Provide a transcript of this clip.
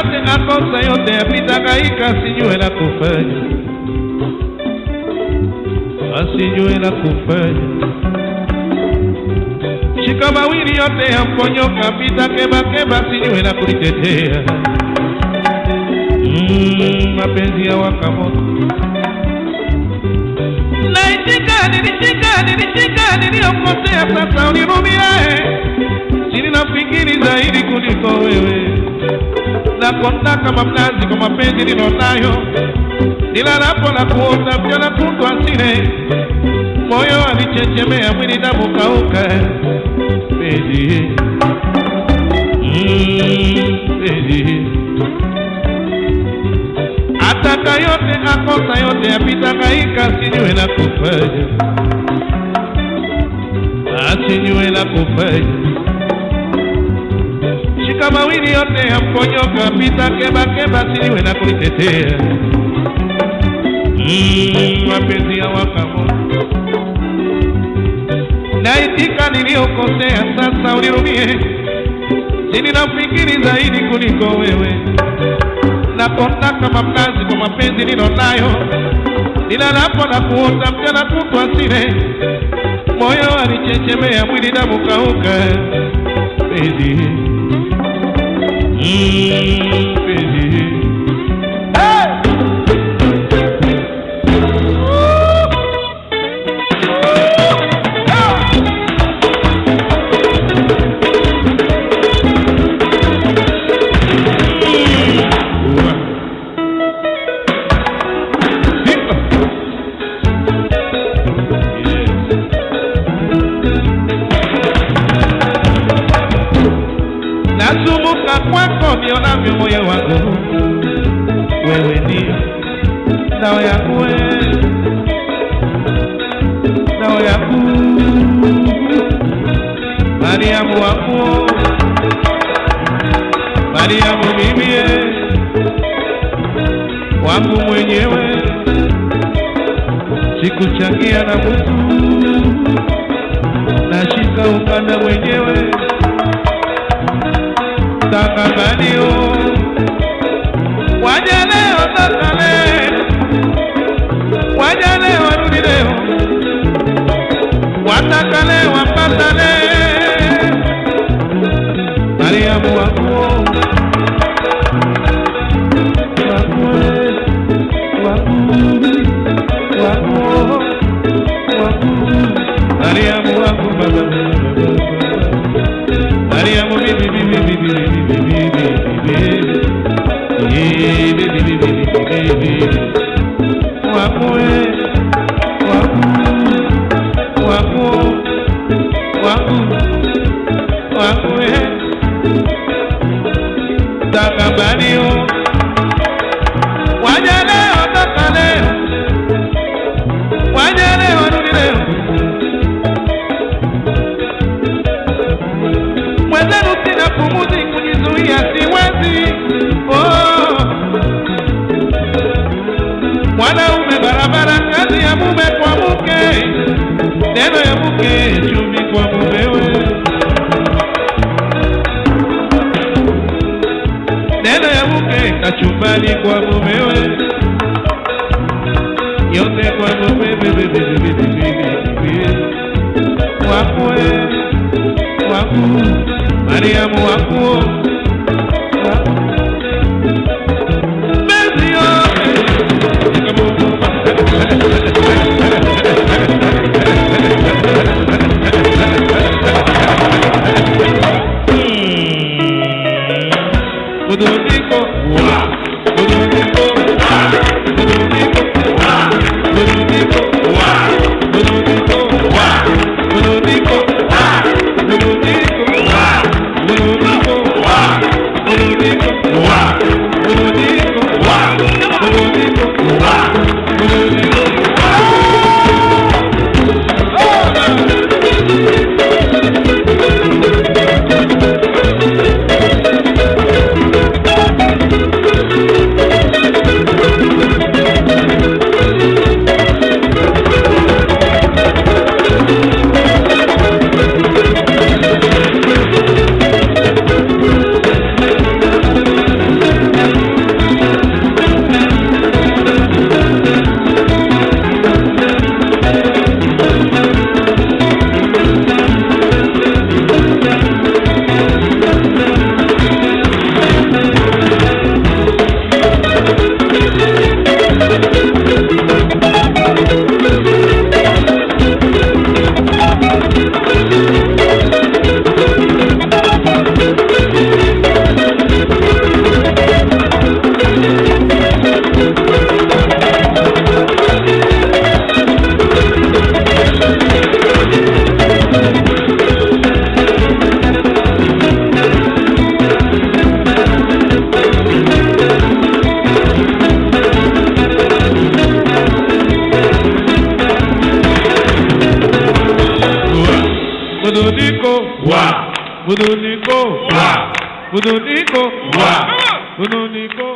yote makosa yote yapitagaika, asijue la kufanya, ah, asijue la kufanya. Shika mawili yote yamponyoka, pita kebakeba, asijue la kulitetea. Mm, mapenzi ya waka moto, naitika nilitika nilitika niliyokosea, sasa unirumiae nakonda kama mnazi kwa mapenzi nilonayo, nilalapo na kuota mchana kutwa sile, moyo alichechemea, mwili damu kauka, penzi mm, ataka yote akosa yote apita kaika, sijue la kufanya, asijue la kufanya shika mawili yote ya mponyoka, pita keba keba, siniwe na kulitetea. Mm, mapenzi ya wakamo. naitika, niliyokosea sasa unirumie, sini nafikiri zaidi kuliko wewe. Nakonda kama mnazi kwa mapenzi nilonayo, nilalapo na kuota mchana kutwa sile, moyo alichechemea, mwili damu kauka, mm, Nasumbuka kwako nionavyo moyo wangu, wewe ni dawa yangu, dawa yangu, Mariamu wangu, Mariamu mimie wangu mwenyewe, sikuchangia na mtu, Andale, Maria Muacuo, Muacuo, Muacuo, Maria Muacuo, Maria Muacuo, baby, baby, baby, baby, baby, baby, baby, baby, baby, baby, baby, baby, baby, baby, baby, takabalio waja leo toka leo oh. mwanaume barabara kazi ya mume kwa mke neno kachumbani kwa mumewe yote kwa mume wakwe waku Mariamu waku Mezi Thank you. Budu Niko. Budu Niko. Budu Niko.